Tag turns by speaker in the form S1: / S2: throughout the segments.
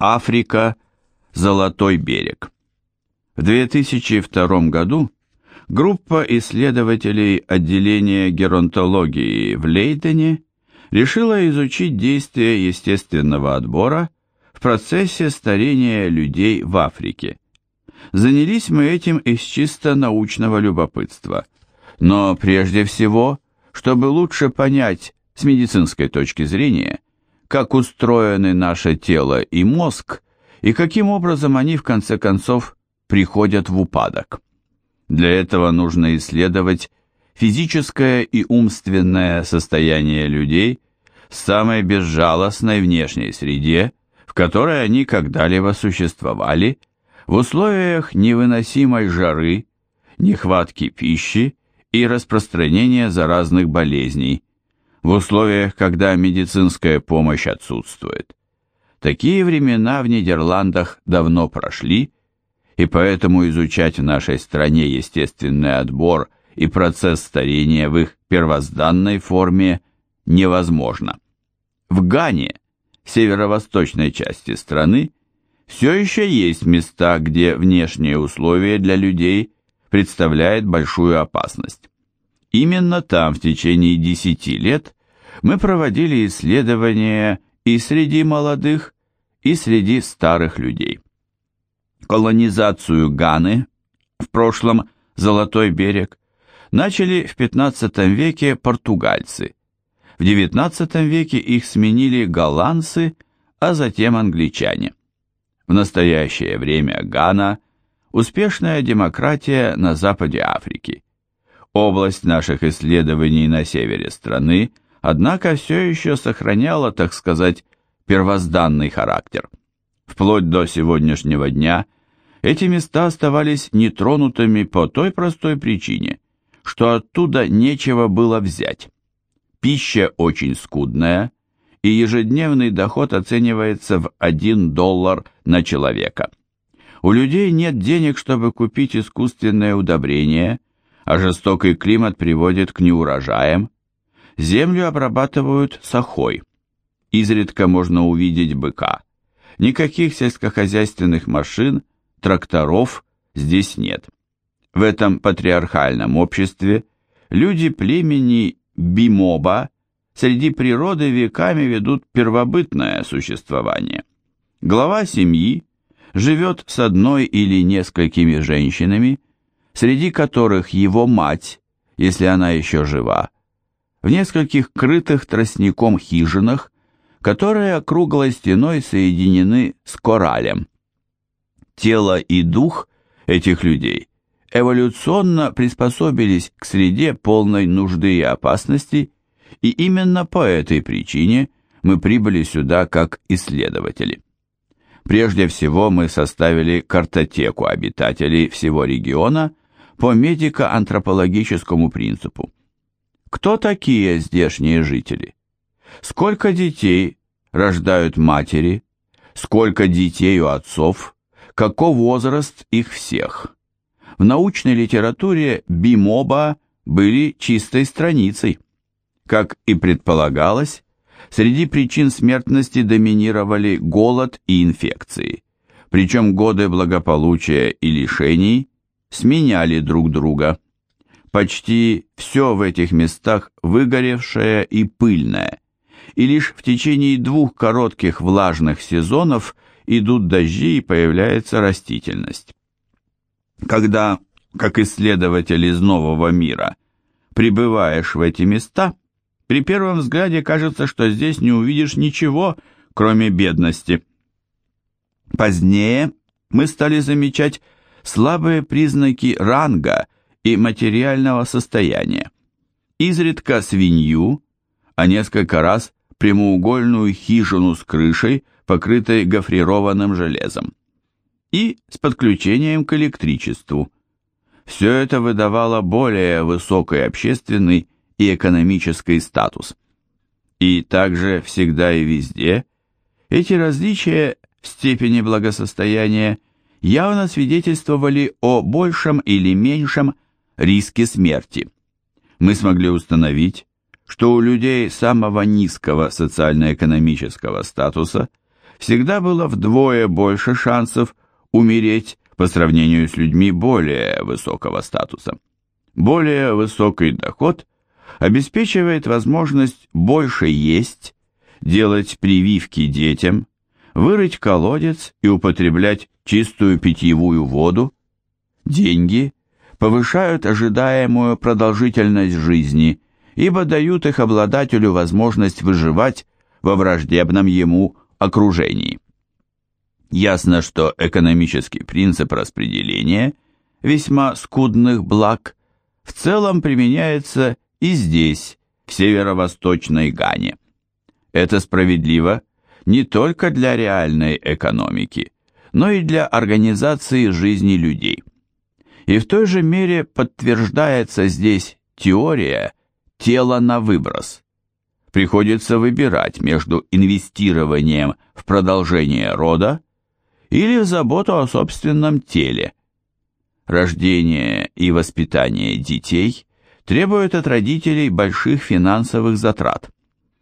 S1: Африка, Золотой берег. В 2002 году группа исследователей отделения геронтологии в Лейдене решила изучить действия естественного отбора в процессе старения людей в Африке. Занялись мы этим из чисто научного любопытства, но прежде всего, чтобы лучше понять с медицинской точки зрения, как устроены наше тело и мозг, и каким образом они в конце концов приходят в упадок. Для этого нужно исследовать физическое и умственное состояние людей в самой безжалостной внешней среде, в которой они когда-либо существовали, в условиях невыносимой жары, нехватки пищи и распространения заразных болезней, в условиях, когда медицинская помощь отсутствует. Такие времена в Нидерландах давно прошли, и поэтому изучать в нашей стране естественный отбор и процесс старения в их первозданной форме невозможно. В Гане, северо-восточной части страны, все еще есть места, где внешние условия для людей представляют большую опасность. Именно там в течение 10 лет мы проводили исследования и среди молодых, и среди старых людей. Колонизацию Ганы, в прошлом Золотой берег, начали в 15 веке португальцы. В 19 веке их сменили голландцы, а затем англичане. В настоящее время Гана – успешная демократия на западе Африки. Область наших исследований на севере страны, однако, все еще сохраняла, так сказать, первозданный характер. Вплоть до сегодняшнего дня эти места оставались нетронутыми по той простой причине, что оттуда нечего было взять. Пища очень скудная, и ежедневный доход оценивается в 1 доллар на человека. У людей нет денег, чтобы купить искусственное удобрение, а жестокий климат приводит к неурожаям. Землю обрабатывают сахой. Изредка можно увидеть быка. Никаких сельскохозяйственных машин, тракторов здесь нет. В этом патриархальном обществе люди племени Бимоба среди природы веками ведут первобытное существование. Глава семьи живет с одной или несколькими женщинами, среди которых его мать, если она еще жива, в нескольких крытых тростником хижинах, которые круглой стеной соединены с коралем. Тело и дух этих людей эволюционно приспособились к среде полной нужды и опасности, и именно по этой причине мы прибыли сюда как исследователи. Прежде всего мы составили картотеку обитателей всего региона по медико-антропологическому принципу. Кто такие здешние жители? Сколько детей рождают матери? Сколько детей у отцов? Каков возраст их всех? В научной литературе бимоба были чистой страницей. Как и предполагалось, среди причин смертности доминировали голод и инфекции. Причем годы благополучия и лишений сменяли друг друга. Почти все в этих местах выгоревшее и пыльное, и лишь в течение двух коротких влажных сезонов идут дожди и появляется растительность. Когда, как исследователь из нового мира, прибываешь в эти места, при первом взгляде кажется, что здесь не увидишь ничего, кроме бедности. Позднее мы стали замечать слабые признаки ранга и материального состояния. Изредка свинью, а несколько раз прямоугольную хижину с крышей, покрытой гофрированным железом. И с подключением к электричеству. Все это выдавало более высокий общественный и экономический статус. И также всегда и везде эти различия в степени благосостояния явно свидетельствовали о большем или меньшем риске смерти. Мы смогли установить, что у людей самого низкого социально-экономического статуса всегда было вдвое больше шансов умереть по сравнению с людьми более высокого статуса. Более высокий доход обеспечивает возможность больше есть, делать прививки детям, вырыть колодец и употреблять чистую питьевую воду. Деньги повышают ожидаемую продолжительность жизни, ибо дают их обладателю возможность выживать во враждебном ему окружении. Ясно, что экономический принцип распределения весьма скудных благ в целом применяется и здесь, в северо-восточной Гане. Это справедливо не только для реальной экономики, но и для организации жизни людей. И в той же мере подтверждается здесь теория тела на выброс. Приходится выбирать между инвестированием в продолжение рода или в заботу о собственном теле. Рождение и воспитание детей требуют от родителей больших финансовых затрат.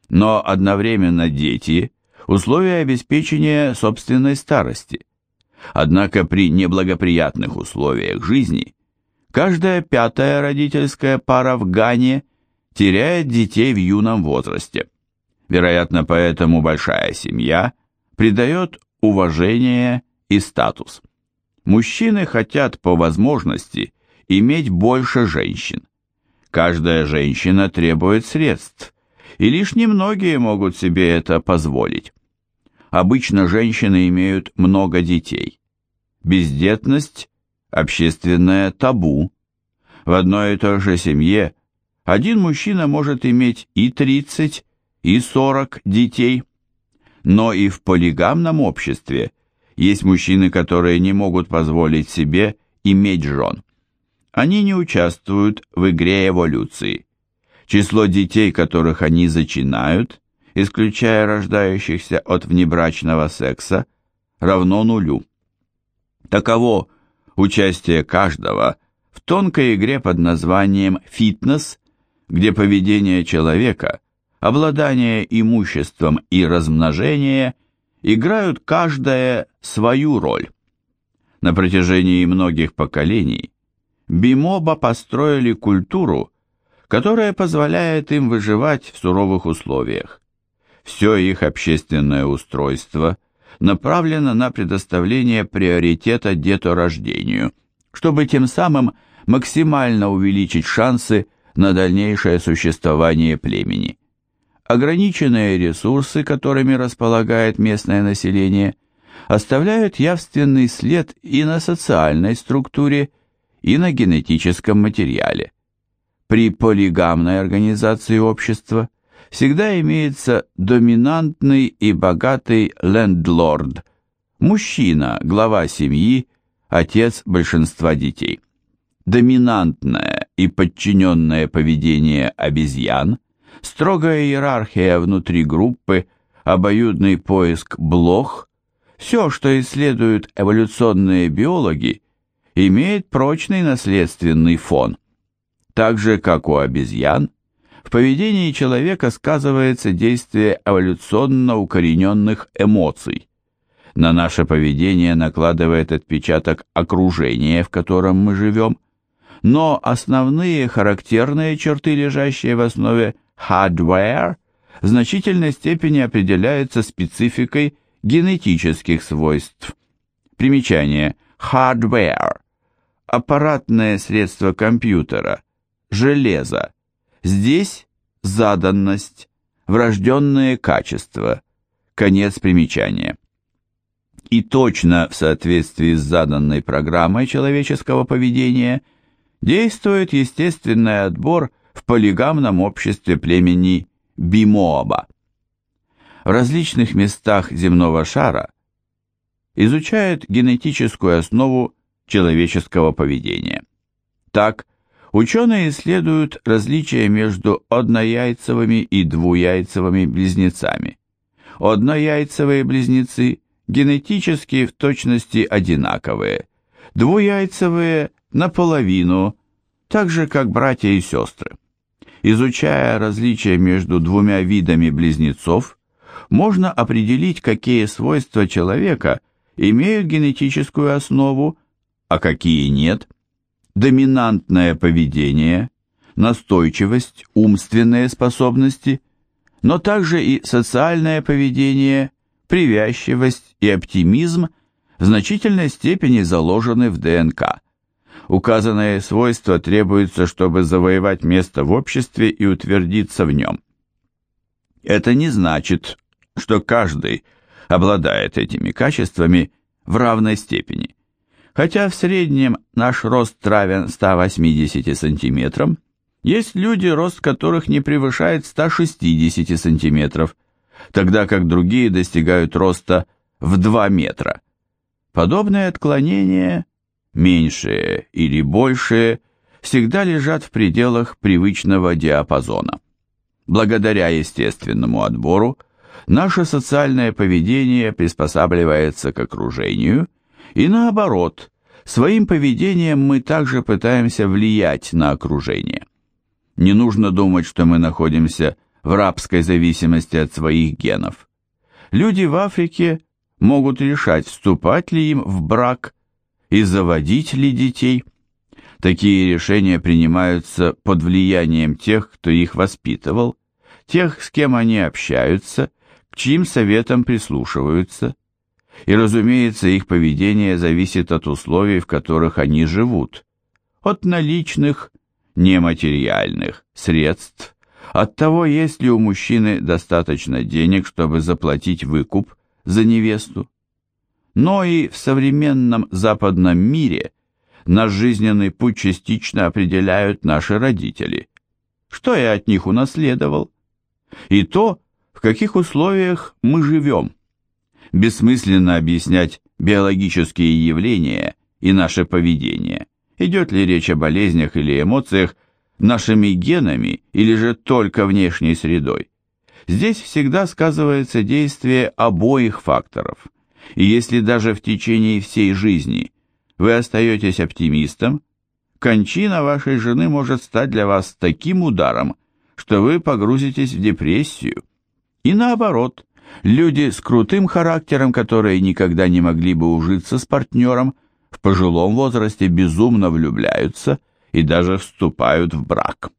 S1: Но одновременно дети – условия обеспечения собственной старости. Однако при неблагоприятных условиях жизни каждая пятая родительская пара в Гане теряет детей в юном возрасте. Вероятно, поэтому большая семья придает уважение и статус. Мужчины хотят по возможности иметь больше женщин. Каждая женщина требует средств, и лишь немногие могут себе это позволить. Обычно женщины имеют много детей. Бездетность – общественное табу. В одной и той же семье один мужчина может иметь и 30, и 40 детей. Но и в полигамном обществе есть мужчины, которые не могут позволить себе иметь жен. Они не участвуют в игре эволюции. Число детей, которых они зачинают, исключая рождающихся от внебрачного секса, равно нулю. Таково участие каждого в тонкой игре под названием «фитнес», где поведение человека, обладание имуществом и размножение играют каждая свою роль. На протяжении многих поколений Бимоба построили культуру, которая позволяет им выживать в суровых условиях. Все их общественное устройство направлено на предоставление приоритета деторождению, чтобы тем самым максимально увеличить шансы на дальнейшее существование племени. Ограниченные ресурсы, которыми располагает местное население, оставляют явственный след и на социальной структуре, и на генетическом материале. При полигамной организации общества всегда имеется доминантный и богатый лендлорд, мужчина, глава семьи, отец большинства детей. Доминантное и подчиненное поведение обезьян, строгая иерархия внутри группы, обоюдный поиск блох – все, что исследуют эволюционные биологи, имеет прочный наследственный фон – так же, как у обезьян, в поведении человека сказывается действие эволюционно укорененных эмоций. На наше поведение накладывает отпечаток окружения, в котором мы живем, но основные характерные черты, лежащие в основе hardware, в значительной степени определяются спецификой генетических свойств. Примечание. Hardware. Аппаратное средство компьютера, железо. Здесь заданность, врожденные качества. Конец примечания. И точно в соответствии с заданной программой человеческого поведения действует естественный отбор в полигамном обществе племени Бимоаба. В различных местах земного шара изучают генетическую основу человеческого поведения. Так, Ученые исследуют различия между однояйцевыми и двуяйцевыми близнецами. Однояйцевые близнецы генетически в точности одинаковые, двуяйцевые наполовину, так же как братья и сестры. Изучая различия между двумя видами близнецов, можно определить, какие свойства человека имеют генетическую основу, а какие нет. Доминантное поведение, настойчивость, умственные способности, но также и социальное поведение, привязчивость и оптимизм в значительной степени заложены в ДНК. Указанные свойства требуются, чтобы завоевать место в обществе и утвердиться в нем. Это не значит, что каждый обладает этими качествами в равной степени. Хотя в среднем наш рост равен 180 сантиметрам, есть люди, рост которых не превышает 160 сантиметров, тогда как другие достигают роста в 2 метра. Подобные отклонения, меньшие или большие, всегда лежат в пределах привычного диапазона. Благодаря естественному отбору, наше социальное поведение приспосабливается к окружению, и наоборот, своим поведением мы также пытаемся влиять на окружение. Не нужно думать, что мы находимся в рабской зависимости от своих генов. Люди в Африке могут решать, вступать ли им в брак и заводить ли детей. Такие решения принимаются под влиянием тех, кто их воспитывал, тех, с кем они общаются, к чьим советам прислушиваются. И, разумеется, их поведение зависит от условий, в которых они живут, от наличных, нематериальных средств, от того, есть ли у мужчины достаточно денег, чтобы заплатить выкуп за невесту. Но и в современном западном мире наш жизненный путь частично определяют наши родители. Что я от них унаследовал? И то, в каких условиях мы живем. Бессмысленно объяснять биологические явления и наше поведение. Идет ли речь о болезнях или эмоциях, нашими генами или же только внешней средой. Здесь всегда сказывается действие обоих факторов. И если даже в течение всей жизни вы остаетесь оптимистом, кончина вашей жены может стать для вас таким ударом, что вы погрузитесь в депрессию. И наоборот, люди с крутым характером, которые никогда не могли бы ужиться с партнером, в пожилом возрасте безумно влюбляются и даже вступают в брак.